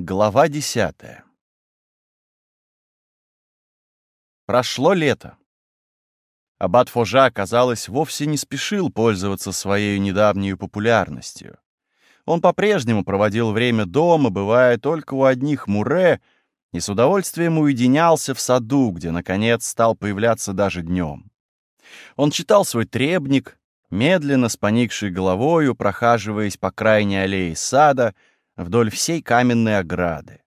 Глава десятая. Прошло лето. Аббат Фожа, казалось, вовсе не спешил пользоваться своей недавней популярностью. Он по-прежнему проводил время дома, бывая только у одних муре, и с удовольствием уединялся в саду, где, наконец, стал появляться даже днем. Он читал свой требник, медленно с поникшей головою, прохаживаясь по крайней аллее сада — вдоль всей каменной ограды.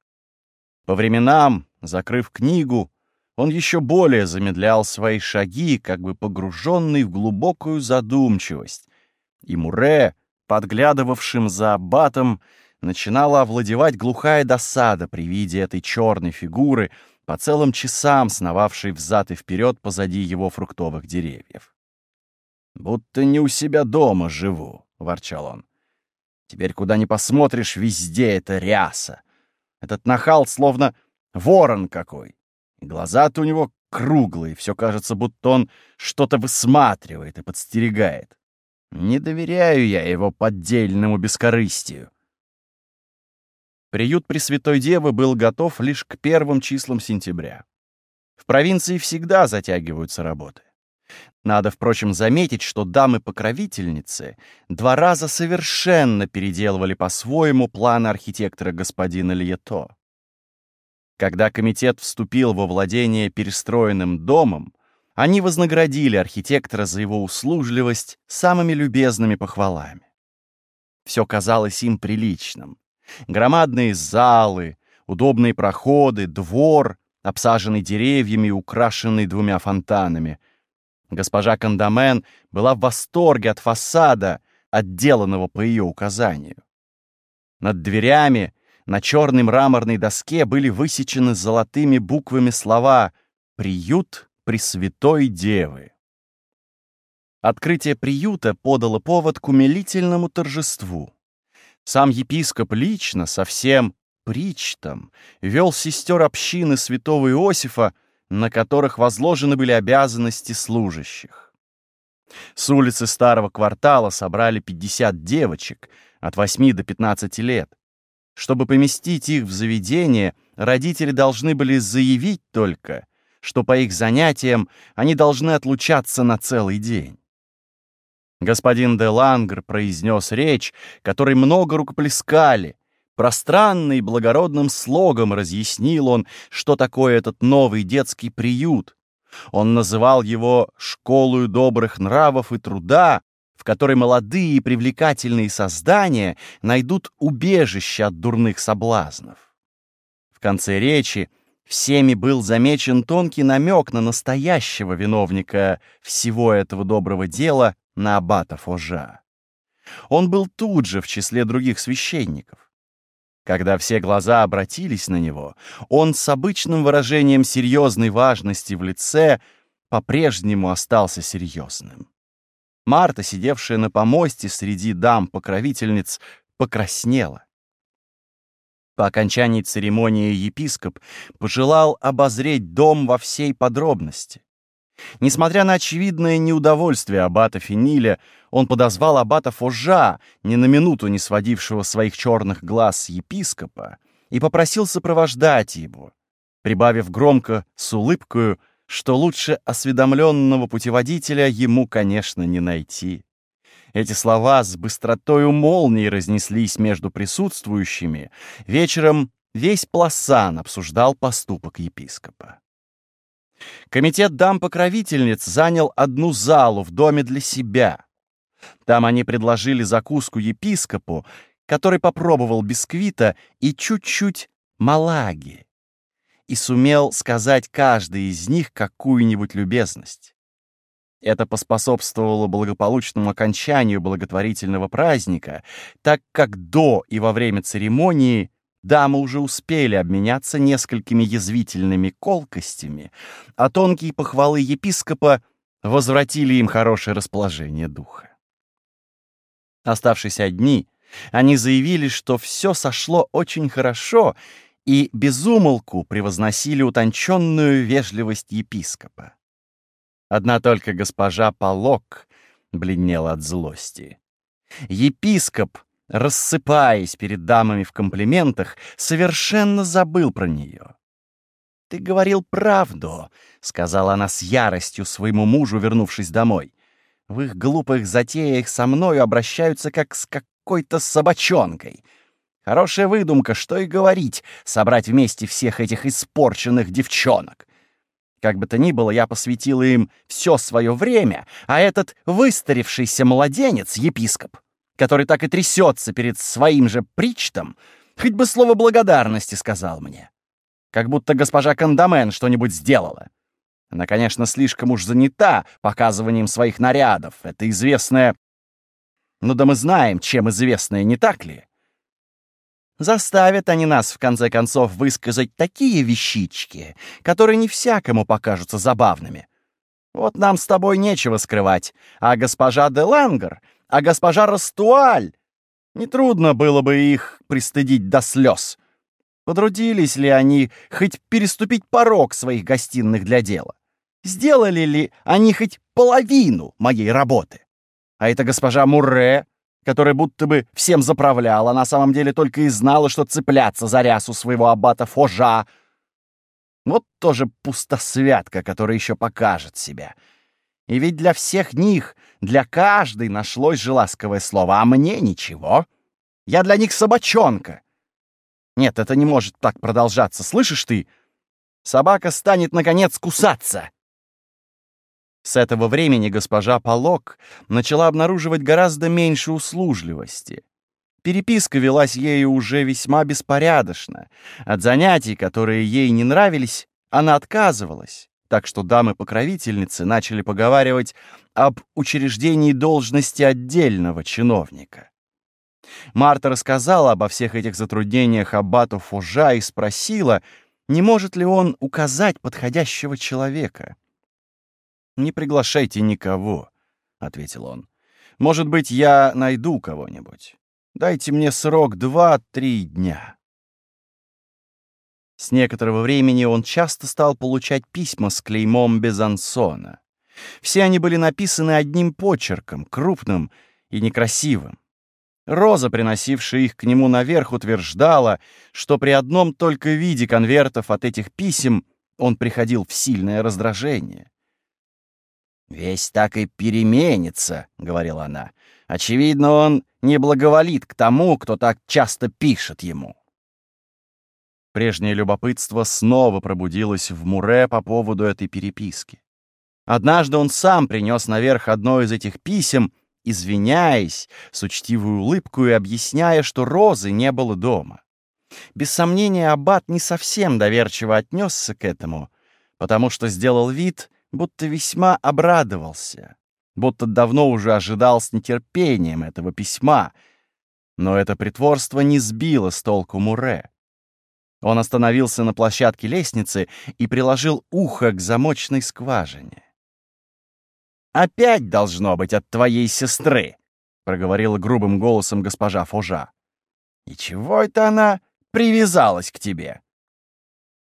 По временам, закрыв книгу, он еще более замедлял свои шаги, как бы погруженный в глубокую задумчивость, и Муре, подглядывавшим за аббатом, начинала овладевать глухая досада при виде этой черной фигуры, по целым часам сновавшей взад и вперед позади его фруктовых деревьев. «Будто не у себя дома живу», — ворчал он. Теперь куда ни посмотришь, везде это ряса. Этот нахал словно ворон какой. глаза-то у него круглые, все кажется, будто он что-то высматривает и подстерегает. Не доверяю я его поддельному бескорыстию. Приют Пресвятой Девы был готов лишь к первым числам сентября. В провинции всегда затягиваются работы. Надо, впрочем, заметить, что дамы-покровительницы два раза совершенно переделывали по-своему планы архитектора господина Льето. Когда комитет вступил во владение перестроенным домом, они вознаградили архитектора за его услужливость самыми любезными похвалами. Все казалось им приличным. Громадные залы, удобные проходы, двор, обсаженный деревьями и украшенный двумя фонтанами — Госпожа Кандамен была в восторге от фасада, отделанного по ее указанию. Над дверями на черной мраморной доске были высечены золотыми буквами слова «Приют Пресвятой Девы». Открытие приюта подало повод к умилительному торжеству. Сам епископ лично, совсем причтом, вел сестер общины святого Иосифа на которых возложены были обязанности служащих. С улицы старого квартала собрали 50 девочек от 8 до 15 лет. Чтобы поместить их в заведение, родители должны были заявить только, что по их занятиям они должны отлучаться на целый день. Господин де Лангр произнес речь, которой много рукоплескали, Пространно благородным слогом разъяснил он, что такое этот новый детский приют. Он называл его «школою добрых нравов и труда», в которой молодые и привлекательные создания найдут убежище от дурных соблазнов. В конце речи всеми был замечен тонкий намек на настоящего виновника всего этого доброго дела, на аббата Фожа. Он был тут же в числе других священников. Когда все глаза обратились на него, он с обычным выражением серьезной важности в лице по-прежнему остался серьезным. Марта, сидевшая на помосте среди дам-покровительниц, покраснела. По окончании церемонии епископ пожелал обозреть дом во всей подробности. Несмотря на очевидное неудовольствие аббата Фениля, он подозвал аббата Фожа, ни на минуту не сводившего своих черных глаз епископа, и попросил сопровождать его, прибавив громко с улыбкою, что лучше осведомленного путеводителя ему, конечно, не найти. Эти слова с быстротою молнии разнеслись между присутствующими. Вечером весь Пласан обсуждал поступок епископа. Комитет дам-покровительниц занял одну залу в доме для себя. Там они предложили закуску епископу, который попробовал бисквита и чуть-чуть малаги, и сумел сказать каждый из них какую-нибудь любезность. Это поспособствовало благополучному окончанию благотворительного праздника, так как до и во время церемонии Дамы уже успели обменяться несколькими язвительными колкостями, а тонкие похвалы епископа возвратили им хорошее расположение духа. Оставшись одни, они заявили, что все сошло очень хорошо, и безумолку превозносили утонченную вежливость епископа. Одна только госпожа Полок бледнела от злости. Епископ рассыпаясь перед дамами в комплиментах, совершенно забыл про нее. «Ты говорил правду», — сказала она с яростью своему мужу, вернувшись домой. «В их глупых затеях со мною обращаются как с какой-то собачонкой. Хорошая выдумка, что и говорить, собрать вместе всех этих испорченных девчонок. Как бы то ни было, я посвятила им все свое время, а этот выстарившийся младенец, епископ, который так и трясется перед своим же причтом, хоть бы слово благодарности сказал мне. Как будто госпожа Кандамен что-нибудь сделала. Она, конечно, слишком уж занята показыванием своих нарядов. Это известное... Ну да мы знаем, чем известное, не так ли? Заставят они нас, в конце концов, высказать такие вещички, которые не всякому покажутся забавными. Вот нам с тобой нечего скрывать, а госпожа де Лангер а госпожа Растуаль. Нетрудно было бы их пристыдить до слез. Подрудились ли они хоть переступить порог своих гостиных для дела? Сделали ли они хоть половину моей работы? А эта госпожа Мурре, которая будто бы всем заправляла, на самом деле только и знала, что цепляться за рясу своего аббата Фожа. Вот тоже пустосвятка, которая еще покажет себя. И ведь для всех них, для каждой нашлось же ласковое слово, а мне ничего. Я для них собачонка. Нет, это не может так продолжаться, слышишь ты? Собака станет, наконец, кусаться. С этого времени госпожа Полок начала обнаруживать гораздо меньше услужливости. Переписка велась ею уже весьма беспорядочно. От занятий, которые ей не нравились, она отказывалась так что дамы-покровительницы начали поговаривать об учреждении должности отдельного чиновника. Марта рассказала обо всех этих затруднениях аббату Фужа и спросила, не может ли он указать подходящего человека. «Не приглашайте никого», — ответил он. «Может быть, я найду кого-нибудь. Дайте мне срок два-три дня». С некоторого времени он часто стал получать письма с клеймом Безансона. Все они были написаны одним почерком, крупным и некрасивым. Роза, приносившая их к нему наверх, утверждала, что при одном только виде конвертов от этих писем он приходил в сильное раздражение. «Весь так и переменится», — говорила она. «Очевидно, он не благоволит к тому, кто так часто пишет ему». Прежнее любопытство снова пробудилось в Муре по поводу этой переписки. Однажды он сам принес наверх одно из этих писем, извиняясь, с учтивой улыбкой и объясняя, что Розы не было дома. Без сомнения, Аббат не совсем доверчиво отнесся к этому, потому что сделал вид, будто весьма обрадовался, будто давно уже ожидал с нетерпением этого письма, но это притворство не сбило с толку Муре. Он остановился на площадке лестницы и приложил ухо к замочной скважине. «Опять должно быть от твоей сестры», — проговорила грубым голосом госпожа Фужа. «И чего это она привязалась к тебе?»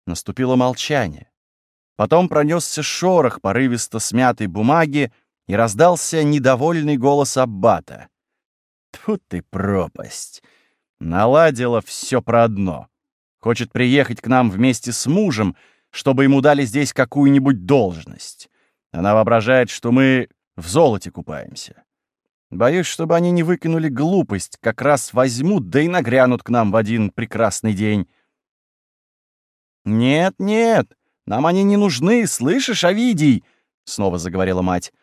Наступило молчание. Потом пронесся шорох порывисто смятой бумаги и раздался недовольный голос Аббата. «Тьфу ты пропасть! Наладила все про одно. Хочет приехать к нам вместе с мужем, чтобы ему дали здесь какую-нибудь должность. Она воображает, что мы в золоте купаемся. Боюсь, чтобы они не выкинули глупость, как раз возьмут, да и нагрянут к нам в один прекрасный день. «Нет, нет, нам они не нужны, слышишь, Овидий?» — снова заговорила мать.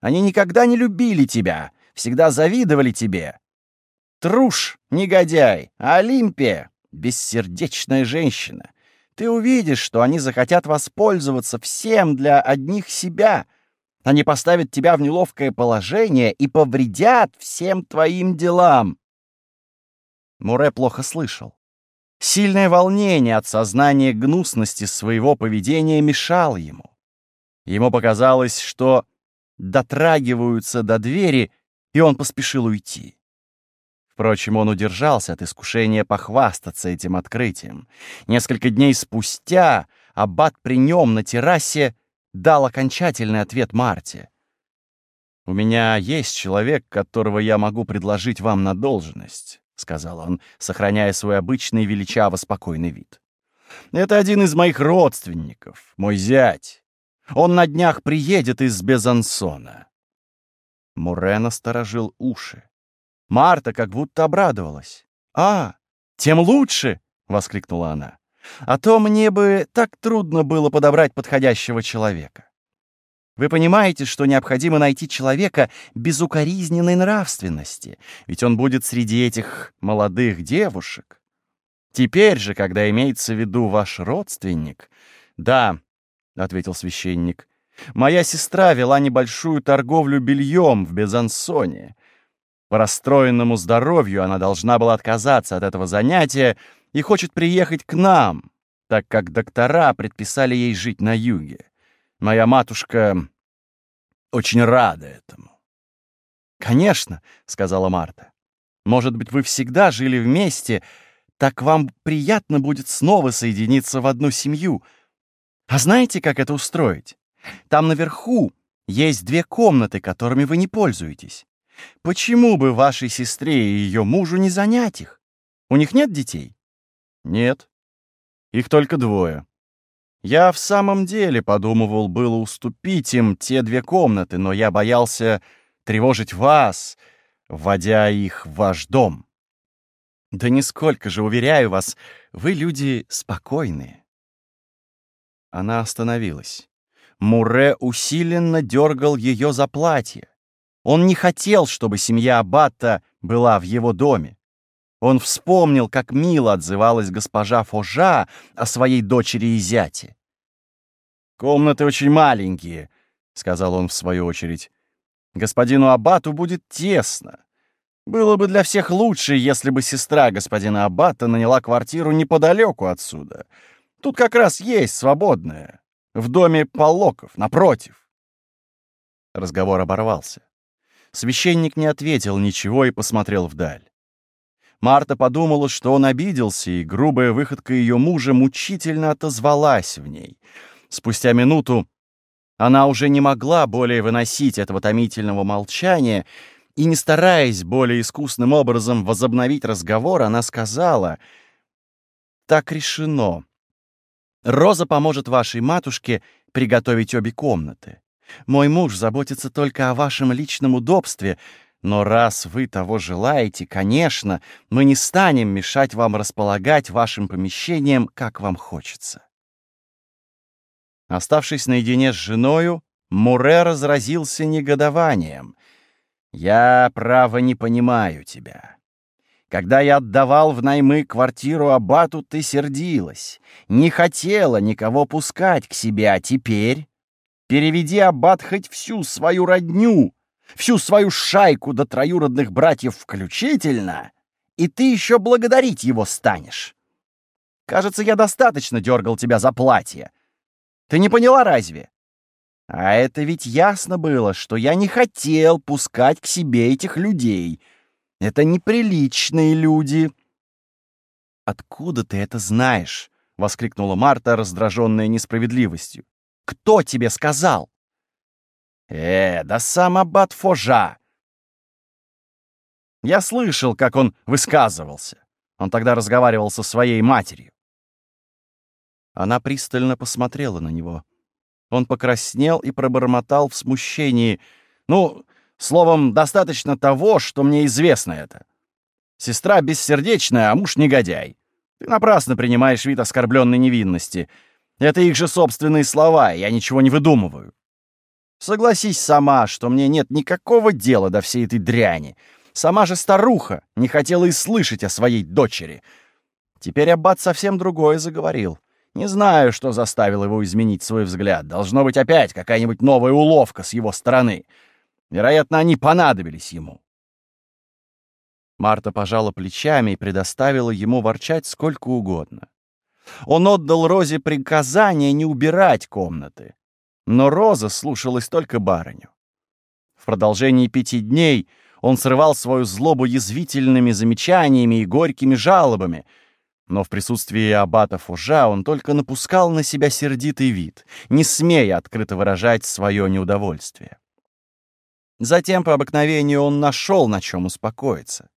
«Они никогда не любили тебя, всегда завидовали тебе. Труш, негодяй, Олимпия, бессердечная женщина. Ты увидишь, что они захотят воспользоваться всем для одних себя. Они поставят тебя в неловкое положение и повредят всем твоим делам. Муре плохо слышал. Сильное волнение от сознания гнусности своего поведения мешало ему. Ему показалось, что дотрагиваются до двери, и он поспешил уйти. Впрочем, он удержался от искушения похвастаться этим открытием. Несколько дней спустя аббат при нем на террасе дал окончательный ответ Марте. «У меня есть человек, которого я могу предложить вам на должность», — сказал он, сохраняя свой обычный величаво спокойный вид. «Это один из моих родственников, мой зять. Он на днях приедет из Безансона». Мурена сторожил уши. Марта как будто обрадовалась. «А, тем лучше!» — воскликнула она. «А то мне бы так трудно было подобрать подходящего человека. Вы понимаете, что необходимо найти человека безукоризненной нравственности, ведь он будет среди этих молодых девушек. Теперь же, когда имеется в виду ваш родственник... Да, — ответил священник, — моя сестра вела небольшую торговлю бельем в Безансоне. По расстроенному здоровью она должна была отказаться от этого занятия и хочет приехать к нам, так как доктора предписали ей жить на юге. Моя матушка очень рада этому. «Конечно», — сказала Марта. «Может быть, вы всегда жили вместе, так вам приятно будет снова соединиться в одну семью. А знаете, как это устроить? Там наверху есть две комнаты, которыми вы не пользуетесь. Почему бы вашей сестре и ее мужу не занять их? У них нет детей?» «Нет. Их только двое. Я в самом деле подумывал было уступить им те две комнаты, но я боялся тревожить вас, вводя их в ваш дом. Да нисколько же, уверяю вас, вы люди спокойные. Она остановилась. Муре усиленно дергал ее за платье. Он не хотел, чтобы семья Аббата была в его доме. Он вспомнил, как мило отзывалась госпожа Фожа о своей дочери и зяте. «Комнаты очень маленькие», — сказал он в свою очередь. «Господину Аббату будет тесно. Было бы для всех лучше, если бы сестра господина Аббата наняла квартиру неподалеку отсюда. Тут как раз есть свободная. В доме Полоков, напротив». Разговор оборвался. Священник не ответил ничего и посмотрел вдаль. Марта подумала, что он обиделся, и грубая выходка ее мужа мучительно отозвалась в ней. Спустя минуту она уже не могла более выносить этого томительного молчания, и, не стараясь более искусным образом возобновить разговор, она сказала, «Так решено. Роза поможет вашей матушке приготовить обе комнаты. Мой муж заботится только о вашем личном удобстве, но раз вы того желаете, конечно, мы не станем мешать вам располагать вашим помещением, как вам хочется. Оставшись наедине с женою, Муре разразился негодованием. «Я, право, не понимаю тебя. Когда я отдавал в наймы квартиру Абату, ты сердилась, не хотела никого пускать к себе, а теперь переведи Аббат хоть всю свою родню, всю свою шайку до троюродных братьев включительно, и ты еще благодарить его станешь. Кажется, я достаточно дергал тебя за платье. Ты не поняла разве? А это ведь ясно было, что я не хотел пускать к себе этих людей. Это неприличные люди. «Откуда ты это знаешь?» — воскликнула Марта, раздраженная несправедливостью. «Кто тебе сказал?» Э, да сам аббат Фожа. Я слышал, как он высказывался. Он тогда разговаривал со своей матерью. Она пристально посмотрела на него. Он покраснел и пробормотал в смущении. «Ну, словом, достаточно того, что мне известно это. Сестра бессердечная, а муж негодяй. Ты напрасно принимаешь вид оскорбленной невинности. Это их же собственные слова, я ничего не выдумываю. Согласись сама, что мне нет никакого дела до всей этой дряни. Сама же старуха не хотела и слышать о своей дочери. Теперь Аббат совсем другое заговорил. Не знаю, что заставило его изменить свой взгляд. Должно быть опять какая-нибудь новая уловка с его стороны. Вероятно, они понадобились ему. Марта пожала плечами и предоставила ему ворчать сколько угодно. Он отдал Розе приказание не убирать комнаты. Но Роза слушалась только барыню. В продолжении пяти дней он срывал свою злобу язвительными замечаниями и горькими жалобами, но в присутствии аббата Фужа он только напускал на себя сердитый вид, не смея открыто выражать свое неудовольствие. Затем, по обыкновению, он нашел, на чем успокоиться.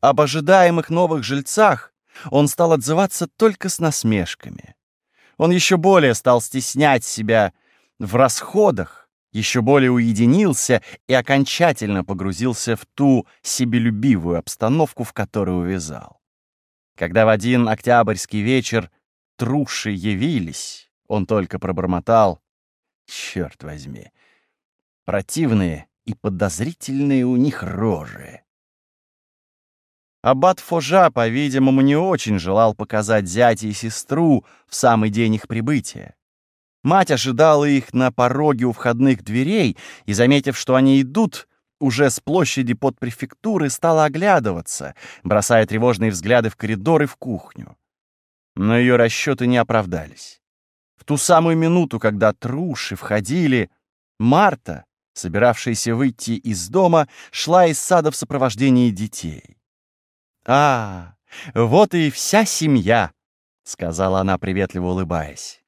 Об ожидаемых новых жильцах он стал отзываться только с насмешками. Он еще более стал стеснять себя в расходах, еще более уединился и окончательно погрузился в ту себелюбивую обстановку, в которой увязал. Когда в один октябрьский вечер труши явились, он только пробормотал «Черт возьми! Противные и подозрительные у них рожи!» Аббат Фожа, по-видимому, не очень желал показать зятя и сестру в самый день их прибытия. Мать ожидала их на пороге у входных дверей и, заметив, что они идут, уже с площади под префектуры стала оглядываться, бросая тревожные взгляды в коридор и в кухню. Но ее расчеты не оправдались. В ту самую минуту, когда труши входили, Марта, собиравшаяся выйти из дома, шла из сада в сопровождении детей. «А, вот и вся семья», — сказала она, приветливо улыбаясь.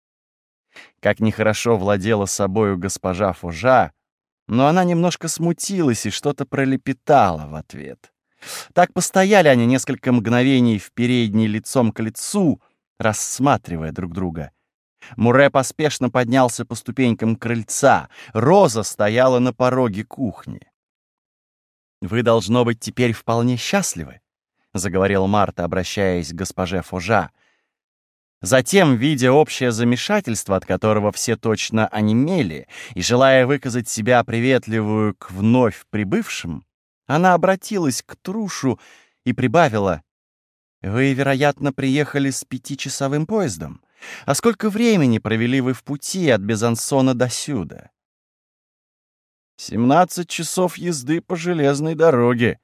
Как нехорошо владела собою госпожа Фужа, но она немножко смутилась и что-то пролепетала в ответ. Так постояли они несколько мгновений в передней лицом к лицу, рассматривая друг друга. Муре поспешно поднялся по ступенькам крыльца. Роза стояла на пороге кухни. «Вы, должно быть, теперь вполне счастливы», — заговорил Марта, обращаясь к госпоже Фужа. Затем, видя общее замешательство, от которого все точно онемели, и желая выказать себя приветливую к вновь прибывшим, она обратилась к Трушу и прибавила, «Вы, вероятно, приехали с пятичасовым поездом. А сколько времени провели вы в пути от Безансона до сюда?» «Семнадцать часов езды по железной дороге», —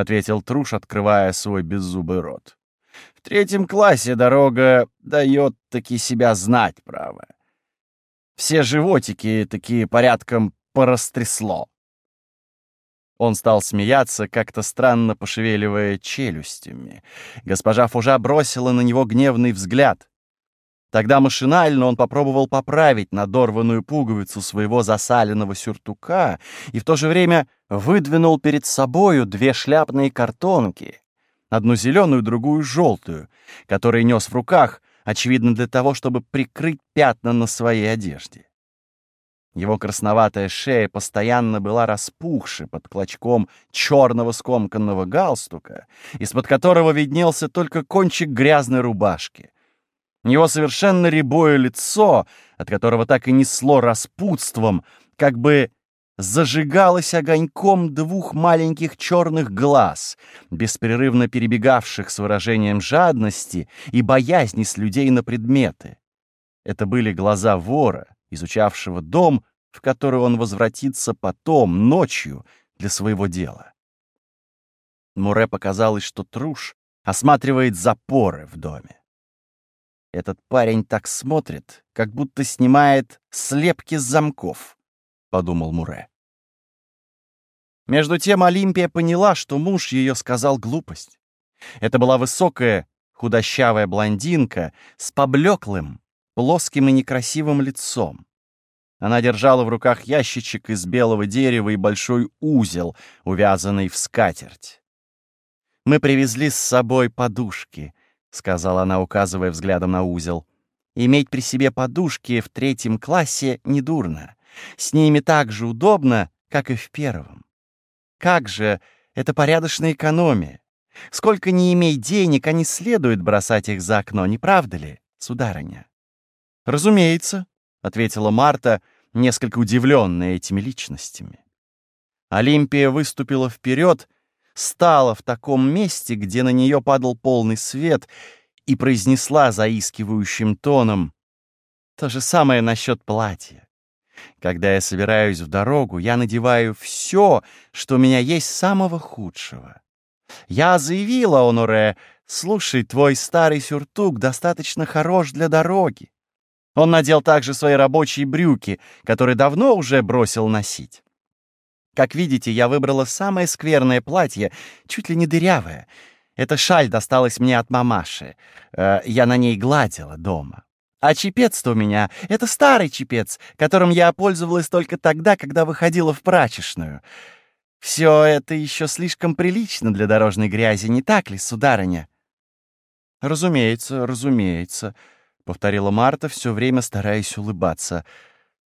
ответил Труш, открывая свой беззубый рот. «В третьем классе дорога дает таки себя знать, право. Все животики такие порядком порастрясло». Он стал смеяться, как-то странно пошевеливая челюстями. Госпожа Фужа бросила на него гневный взгляд. Тогда машинально он попробовал поправить надорванную пуговицу своего засаленного сюртука и в то же время выдвинул перед собою две шляпные картонки, одну зеленую, другую желтую, которые нес в руках, очевидно для того, чтобы прикрыть пятна на своей одежде. Его красноватая шея постоянно была распухшей под клочком черного скомканного галстука, из-под которого виднелся только кончик грязной рубашки — его совершенно рябое лицо, от которого так и несло распутством, как бы зажигалось огоньком двух маленьких черных глаз, беспрерывно перебегавших с выражением жадности и боязни с людей на предметы. Это были глаза вора, изучавшего дом, в который он возвратится потом, ночью, для своего дела. Муре показалось, что Труш осматривает запоры в доме. Этот парень так смотрит, как будто снимает слепки с замков, — подумал Муре. Между тем Олимпия поняла, что муж ее сказал глупость. Это была высокая, худощавая блондинка с поблеклым, плоским и некрасивым лицом. Она держала в руках ящичек из белого дерева и большой узел, увязанный в скатерть. Мы привезли с собой подушки, — сказала она, указывая взглядом на узел. «Иметь при себе подушки в третьем классе недурно. С ними так же удобно, как и в первом. Как же, это порядочная экономия. Сколько не имей денег, а не следует бросать их за окно, не правда ли, сударыня?» «Разумеется», — ответила Марта, несколько удивленная этими личностями. Олимпия выступила вперед, — стала в таком месте, где на нее падал полный свет, и произнесла заискивающим тоном то же самое насчет платья. Когда я собираюсь в дорогу, я надеваю все, что у меня есть самого худшего. Я заявила Оноре, слушай, твой старый сюртук достаточно хорош для дороги. Он надел также свои рабочие брюки, которые давно уже бросил носить. Как видите, я выбрала самое скверное платье, чуть ли не дырявое. Эта шаль досталась мне от мамаши. Э, я на ней гладила дома. А чепец-то у меня — это старый чепец, которым я пользовалась только тогда, когда выходила в прачечную. Все это еще слишком прилично для дорожной грязи, не так ли, сударыня?» «Разумеется, разумеется», — повторила Марта, все время стараясь улыбаться.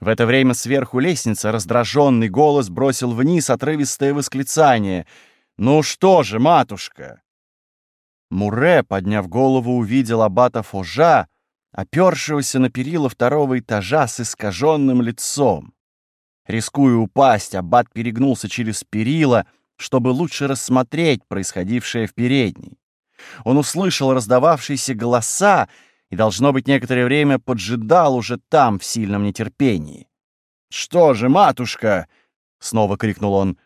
В это время сверху лестницы раздраженный голос бросил вниз отрывистое восклицание. «Ну что же, матушка?» Муре, подняв голову, увидел аббата Фожа, опершегося на перила второго этажа с искаженным лицом. Рискуя упасть, аббат перегнулся через перила, чтобы лучше рассмотреть происходившее в передней. Он услышал раздававшиеся голоса и, должно быть, некоторое время поджидал уже там в сильном нетерпении. «Что же, матушка?» — снова крикнул он.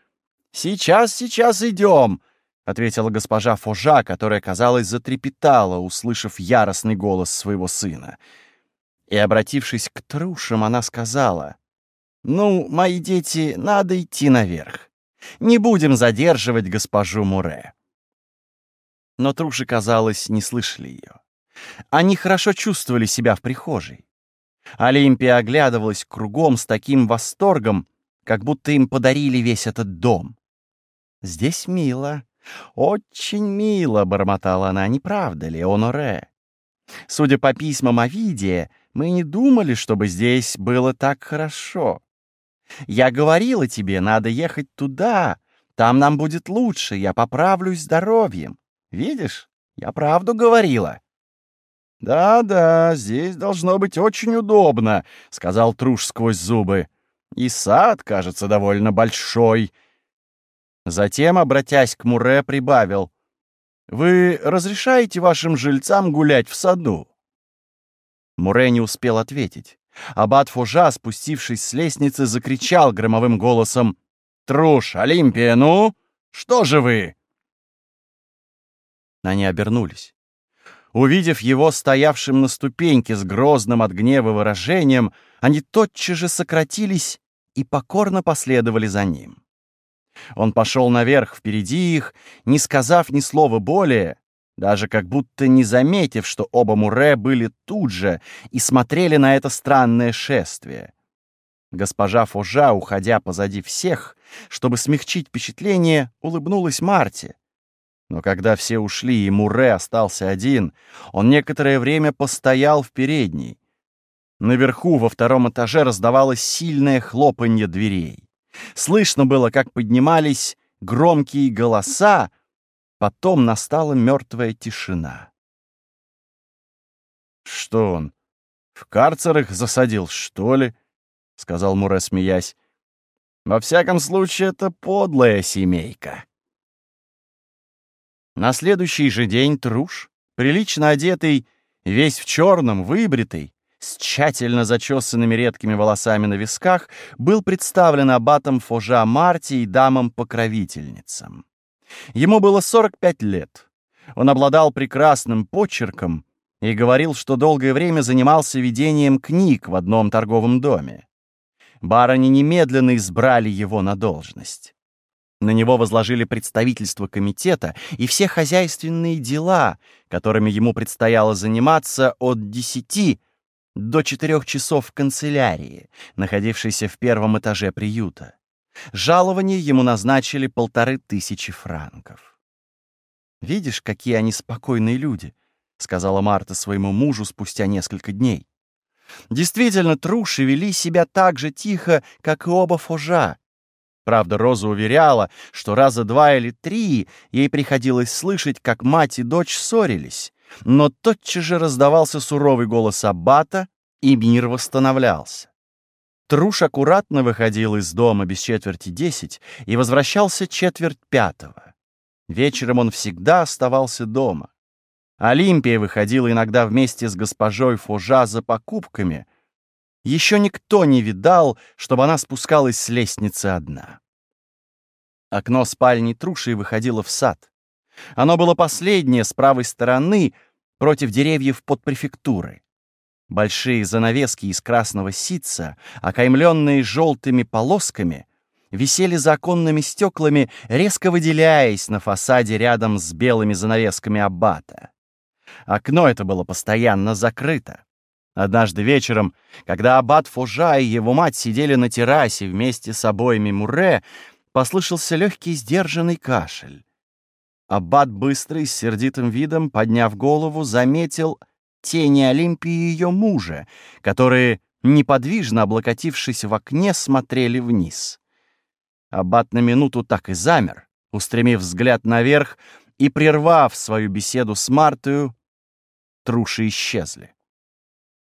«Сейчас, сейчас идем!» — ответила госпожа Фожа, которая, казалось, затрепетала, услышав яростный голос своего сына. И, обратившись к трушам, она сказала — «Ну, мои дети, надо идти наверх. Не будем задерживать госпожу Муре». Но труши, казалось, не слышали ее. Они хорошо чувствовали себя в прихожей. Олимпия оглядывалась кругом с таким восторгом, как будто им подарили весь этот дом. «Здесь мило, очень мило», — бормотала она, — «не правда ли, Оноре? Судя по письмам Овидия, мы не думали, чтобы здесь было так хорошо. Я говорила тебе, надо ехать туда. Там нам будет лучше, я поправлюсь здоровьем. Видишь, я правду говорила». «Да-да, здесь должно быть очень удобно», — сказал Труш сквозь зубы. «И сад, кажется, довольно большой». Затем, обратясь к Муре, прибавил. «Вы разрешаете вашим жильцам гулять в саду?» Муре не успел ответить. Аббат Фужа, спустившись с лестницы, закричал громовым голосом «Труш, Олимпия, ну? Что же вы?» Они обернулись. Увидев его стоявшим на ступеньке с грозным от гнева выражением, они тотчас же сократились и покорно последовали за ним. Он пошел наверх впереди их, не сказав ни слова более, даже как будто не заметив, что оба Муре были тут же и смотрели на это странное шествие. Госпожа Фужа, уходя позади всех, чтобы смягчить впечатление, улыбнулась Марте. Но когда все ушли и Муре остался один, он некоторое время постоял в передней. Наверху, во втором этаже, раздавалось сильное хлопанье дверей. Слышно было, как поднимались громкие голоса, Потом настала мертвая тишина. «Что он, в карцер их засадил, что ли?» — сказал Муре, смеясь. «Во всяком случае, это подлая семейка». На следующий же день Труш, прилично одетый, весь в черном, выбритый, с тщательно зачесанными редкими волосами на висках, был представлен аббатом Фожа Марти и дамам-покровительницам. Ему было 45 лет. Он обладал прекрасным почерком и говорил, что долгое время занимался ведением книг в одном торговом доме. Барыни немедленно избрали его на должность. На него возложили представительство комитета и все хозяйственные дела, которыми ему предстояло заниматься от 10 до 4 часов в канцелярии, находившейся в первом этаже приюта. Жалование ему назначили полторы тысячи франков. «Видишь, какие они спокойные люди», — сказала Марта своему мужу спустя несколько дней. Действительно, труши вели себя так же тихо, как и оба фужа. Правда, Роза уверяла, что раза два или три ей приходилось слышать, как мать и дочь ссорились, но тотчас же раздавался суровый голос аббата, и мир восстановлялся. Труш аккуратно выходил из дома без четверти десять и возвращался четверть пятого. Вечером он всегда оставался дома. Олимпия выходила иногда вместе с госпожой Фужа за покупками. Еще никто не видал, чтобы она спускалась с лестницы одна. Окно спальни Труши выходило в сад. Оно было последнее с правой стороны против деревьев под префектурой. Большие занавески из красного ситца, окаймленные желтыми полосками, висели за оконными стеклами, резко выделяясь на фасаде рядом с белыми занавесками аббата. Окно это было постоянно закрыто. Однажды вечером, когда аббат Фужа и его мать сидели на террасе вместе с обоими Муре, послышался легкий сдержанный кашель. Аббат быстро и с сердитым видом, подняв голову, заметил тени Олимпии и ее мужа, которые, неподвижно облокотившись в окне, смотрели вниз. Аббат на минуту так и замер, устремив взгляд наверх и прервав свою беседу с Мартою, труши исчезли.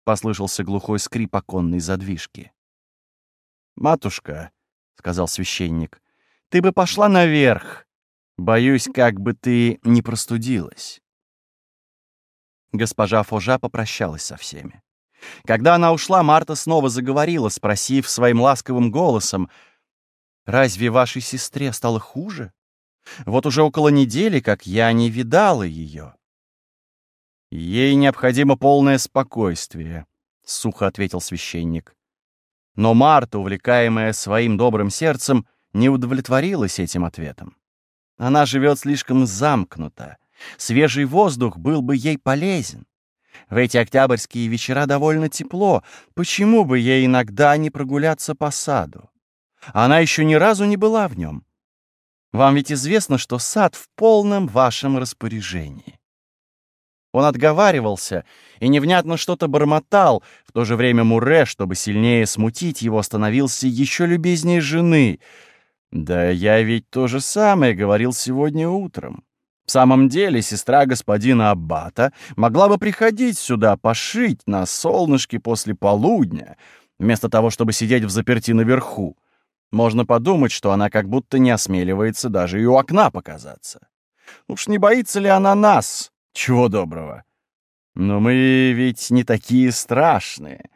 Послышался глухой скрип оконной задвижки. «Матушка», — сказал священник, — «ты бы пошла наверх. Боюсь, как бы ты не простудилась». Госпожа Фожа попрощалась со всеми. Когда она ушла, Марта снова заговорила, спросив своим ласковым голосом, «Разве вашей сестре стало хуже? Вот уже около недели, как я не видала ее». «Ей необходимо полное спокойствие», — сухо ответил священник. Но Марта, увлекаемая своим добрым сердцем, не удовлетворилась этим ответом. Она живет слишком замкнуто. Свежий воздух был бы ей полезен. В эти октябрьские вечера довольно тепло. Почему бы ей иногда не прогуляться по саду? Она еще ни разу не была в нем. Вам ведь известно, что сад в полном вашем распоряжении. Он отговаривался и невнятно что-то бормотал, в то же время Муре, чтобы сильнее смутить его, становился еще любезнее жены. «Да я ведь то же самое говорил сегодня утром. В самом деле сестра господина Аббата могла бы приходить сюда пошить на солнышке после полудня, вместо того, чтобы сидеть в заперти наверху. Можно подумать, что она как будто не осмеливается даже и у окна показаться. Уж не боится ли она нас, чего доброго. Но мы ведь не такие страшные.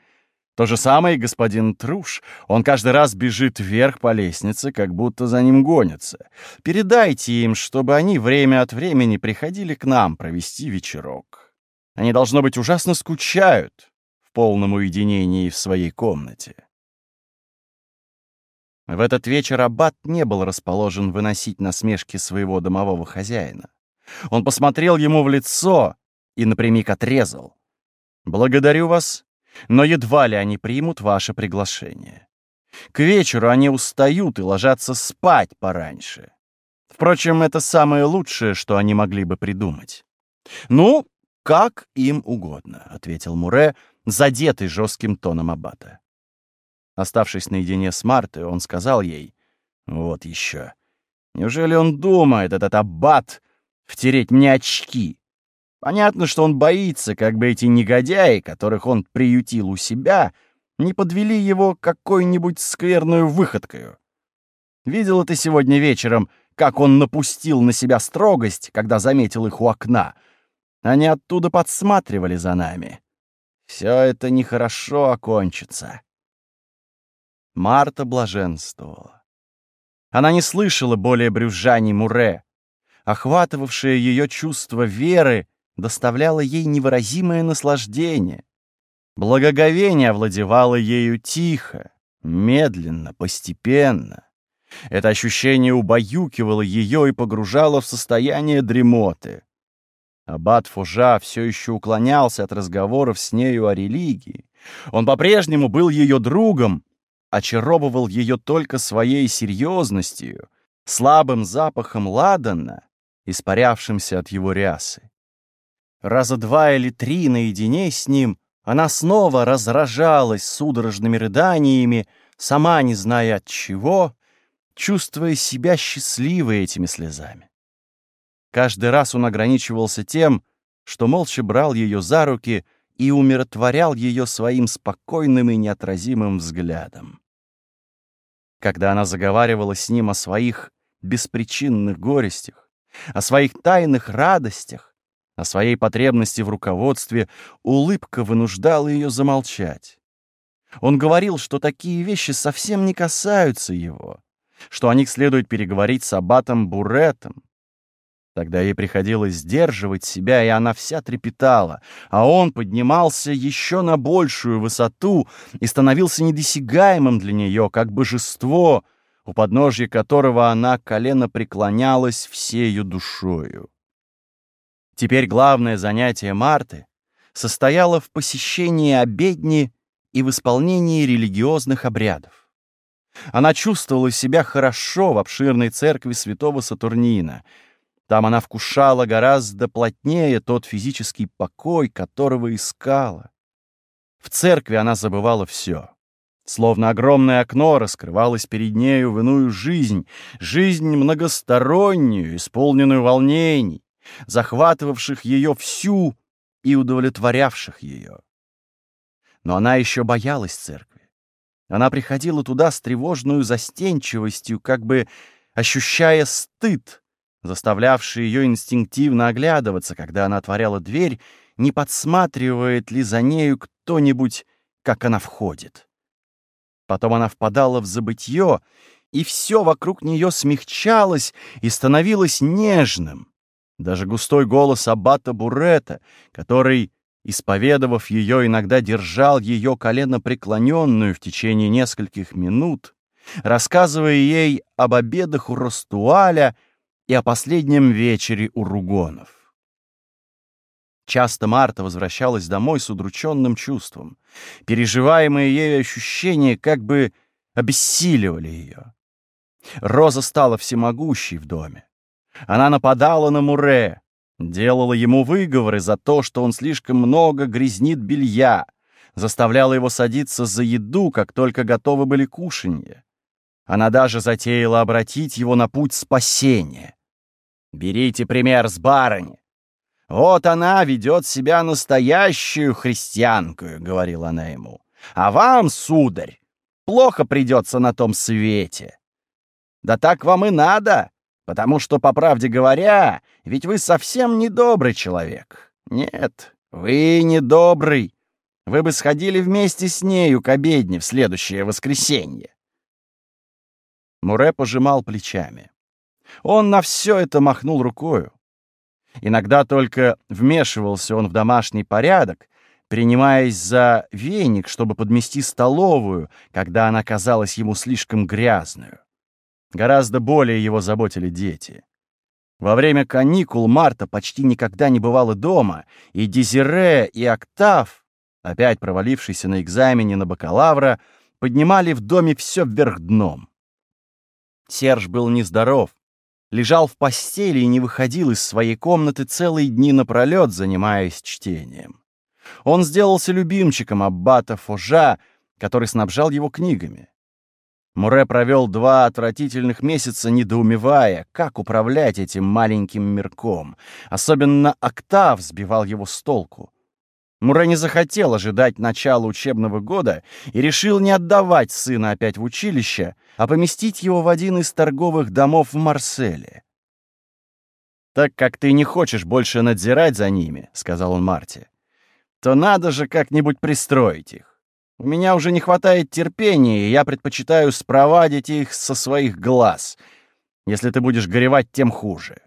То же самое и господин Труш. Он каждый раз бежит вверх по лестнице, как будто за ним гонятся. Передайте им, чтобы они время от времени приходили к нам провести вечерок. Они, должно быть, ужасно скучают в полном уединении в своей комнате. В этот вечер Аббат не был расположен выносить насмешки своего домового хозяина. Он посмотрел ему в лицо и напрямик отрезал. «Благодарю вас, но едва ли они примут ваше приглашение. К вечеру они устают и ложатся спать пораньше. Впрочем, это самое лучшее, что они могли бы придумать». «Ну, как им угодно», — ответил Муре, задетый жестким тоном аббата. Оставшись наедине с Мартой, он сказал ей, «Вот еще. Неужели он думает, этот аббат, втереть мне очки. Понятно, что он боится, как бы эти негодяи, которых он приютил у себя, не подвели его какой-нибудь скверную выходкою. Видел ты сегодня вечером, как он напустил на себя строгость, когда заметил их у окна. Они оттуда подсматривали за нами. Все это нехорошо окончится. Марта блаженствовала. Она не слышала более брюзжаний Муре, охватывавшее ее чувство веры, доставляло ей невыразимое наслаждение. Благоговение овладевало ею тихо, медленно, постепенно. Это ощущение убаюкивало ее и погружало в состояние дремоты. Аббат Фужа все еще уклонялся от разговоров с нею о религии. Он по-прежнему был ее другом, очаровывал ее только своей серьезностью, слабым запахом ладана испарявшимся от его рясы. Раза два или три наедине с ним она снова разражалась судорожными рыданиями, сама не зная от чего, чувствуя себя счастливой этими слезами. Каждый раз он ограничивался тем, что молча брал ее за руки и умиротворял ее своим спокойным и неотразимым взглядом. Когда она заговаривала с ним о своих беспричинных горестях, о своих тайных радостях, о своей потребности в руководстве, улыбка вынуждала ее замолчать. Он говорил, что такие вещи совсем не касаются его, что о них следует переговорить с аббатом Буретом. Тогда ей приходилось сдерживать себя, и она вся трепетала, а он поднимался еще на большую высоту и становился недосягаемым для нее, как божество, у подножья которого она колено преклонялась всею душою. Теперь главное занятие Марты состояла в посещении обедни и в исполнении религиозных обрядов. Она чувствовала себя хорошо в обширной церкви святого Сатурнина. Там она вкушала гораздо плотнее тот физический покой, которого искала. В церкви она забывала все. Словно огромное окно раскрывалось перед нею в иную жизнь, жизнь многостороннюю, исполненную волнений, захватывавших ее всю и удовлетворявших ее. Но она еще боялась церкви. Она приходила туда с тревожную застенчивостью, как бы ощущая стыд, заставлявший ее инстинктивно оглядываться, когда она отворяла дверь, не подсматривает ли за нею кто-нибудь, как она входит. Потом она впадала в забытье, и все вокруг нее смягчалось и становилось нежным. Даже густой голос аббата Бурета, который, исповедовав ее, иногда держал ее колено преклоненную в течение нескольких минут, рассказывая ей об обедах у Ростуаля и о последнем вечере у Ругонов. Часто Марта возвращалась домой с удрученным чувством. Переживаемые ею ощущения как бы обессиливали ее. Роза стала всемогущей в доме. Она нападала на Муре, делала ему выговоры за то, что он слишком много грязнит белья, заставляла его садиться за еду, как только готовы были кушанья. Она даже затеяла обратить его на путь спасения. «Берите пример с барыни. Вот она ведет себя настоящую христианкою», — говорила она ему. «А вам, сударь, плохо придется на том свете. Да так вам и надо, потому что, по правде говоря, ведь вы совсем не добрый человек. Нет, вы не добрый. Вы бы сходили вместе с нею к обедне в следующее воскресенье». Муре пожимал плечами. Он на все это махнул рукою. Иногда только вмешивался он в домашний порядок, принимаясь за веник, чтобы подмести столовую, когда она казалась ему слишком грязную. Гораздо более его заботили дети. Во время каникул Марта почти никогда не бывала дома, и Дезире, и Октав, опять провалившийся на экзамене на бакалавра, поднимали в доме все вверх дном. Серж был нездоров, лежал в постели и не выходил из своей комнаты целые дни напролет, занимаясь чтением. Он сделался любимчиком аббата Фожа, который снабжал его книгами. Муре провел два отвратительных месяца, недоумевая, как управлять этим маленьким мирком. Особенно Октав сбивал его с толку. Муре не захотел ожидать начала учебного года и решил не отдавать сына опять в училище, а поместить его в один из торговых домов в Марселе. «Так как ты не хочешь больше надзирать за ними», — сказал он Марте, «то надо же как-нибудь пристроить их. У меня уже не хватает терпения, и я предпочитаю спровадить их со своих глаз. Если ты будешь горевать, тем хуже.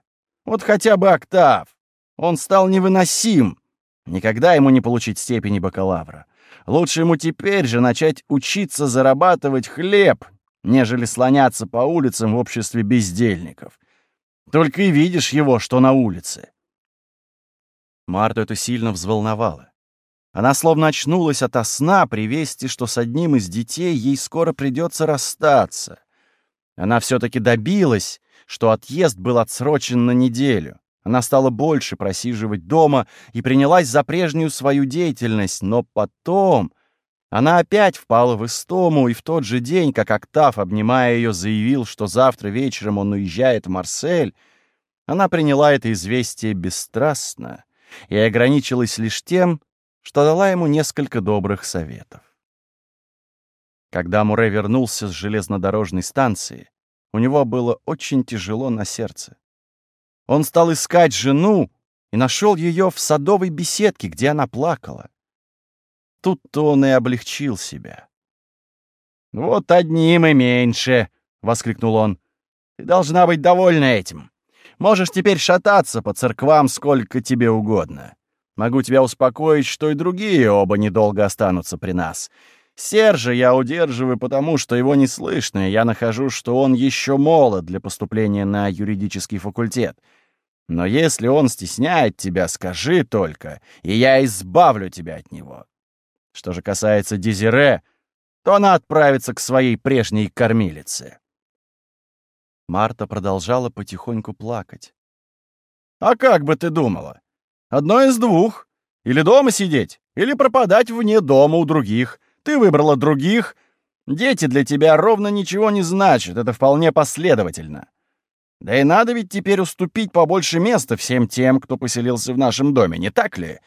Вот хотя бы Октав. Он стал невыносим. Никогда ему не получить степени бакалавра. Лучше ему теперь же начать учиться зарабатывать хлеб, нежели слоняться по улицам в обществе бездельников. Только и видишь его, что на улице. Марту это сильно взволновало. Она словно очнулась ото сна при вести, что с одним из детей ей скоро придется расстаться. Она все-таки добилась, что отъезд был отсрочен на неделю. Она стала больше просиживать дома и принялась за прежнюю свою деятельность, но потом она опять впала в истому, и в тот же день, как Октав, обнимая ее, заявил, что завтра вечером он уезжает в Марсель, она приняла это известие бесстрастно и ограничилась лишь тем, что дала ему несколько добрых советов. Когда Муре вернулся с железнодорожной станции, у него было очень тяжело на сердце. Он стал искать жену и нашел ее в садовой беседке, где она плакала. Тут-то он и облегчил себя. «Вот одним и меньше!» — воскликнул он. «Ты должна быть довольна этим. Можешь теперь шататься по церквам сколько тебе угодно. Могу тебя успокоить, что и другие оба недолго останутся при нас. Сержа я удерживаю потому, что его не слышно, и я нахожу, что он еще молод для поступления на юридический факультет. Но если он стесняет тебя, скажи только, и я избавлю тебя от него. Что же касается Дезире, то она отправится к своей прежней кормилице. Марта продолжала потихоньку плакать. «А как бы ты думала? Одно из двух. Или дома сидеть, или пропадать вне дома у других. Ты выбрала других. Дети для тебя ровно ничего не значат, это вполне последовательно. Да и надо ведь теперь уступить побольше места всем тем, кто поселился в нашем доме, не так ли?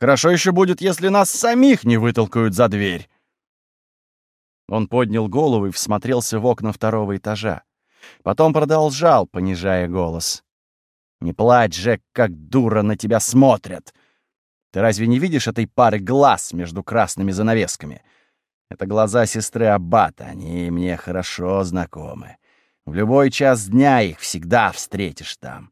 Хорошо еще будет, если нас самих не вытолкают за дверь. Он поднял голову и всмотрелся в окна второго этажа. Потом продолжал, понижая голос. «Не плачь, Джек, как дура на тебя смотрят. Ты разве не видишь этой пары глаз между красными занавесками? Это глаза сестры Аббата, они мне хорошо знакомы. В любой час дня их всегда встретишь там.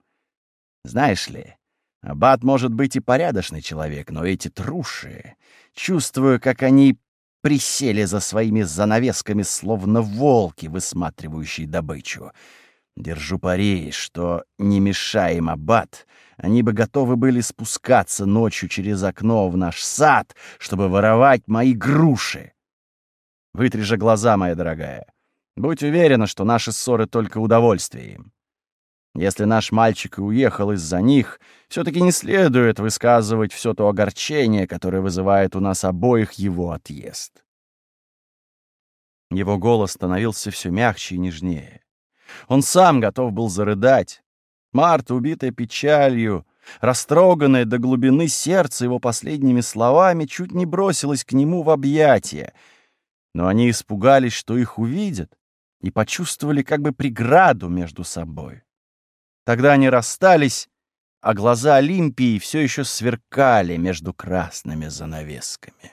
Знаешь ли, Аббат может быть и порядочный человек, но эти труши... Чувствую, как они присели за своими занавесками, словно волки, высматривающие добычу. Держу пари, что, не мешая им аббат, они бы готовы были спускаться ночью через окно в наш сад, чтобы воровать мои груши. Вытри же глаза, моя дорогая. Будь уверена, что наши ссоры только удовольствие им. Если наш мальчик и уехал из-за них, все-таки не следует высказывать все то огорчение, которое вызывает у нас обоих его отъезд. Его голос становился все мягче и нежнее. Он сам готов был зарыдать. Марта, убитая печалью, растроганная до глубины сердца его последними словами, чуть не бросилась к нему в объятия. Но они испугались, что их увидят, и почувствовали как бы преграду между собой. Тогда они расстались, а глаза Олимпии все еще сверкали между красными занавесками.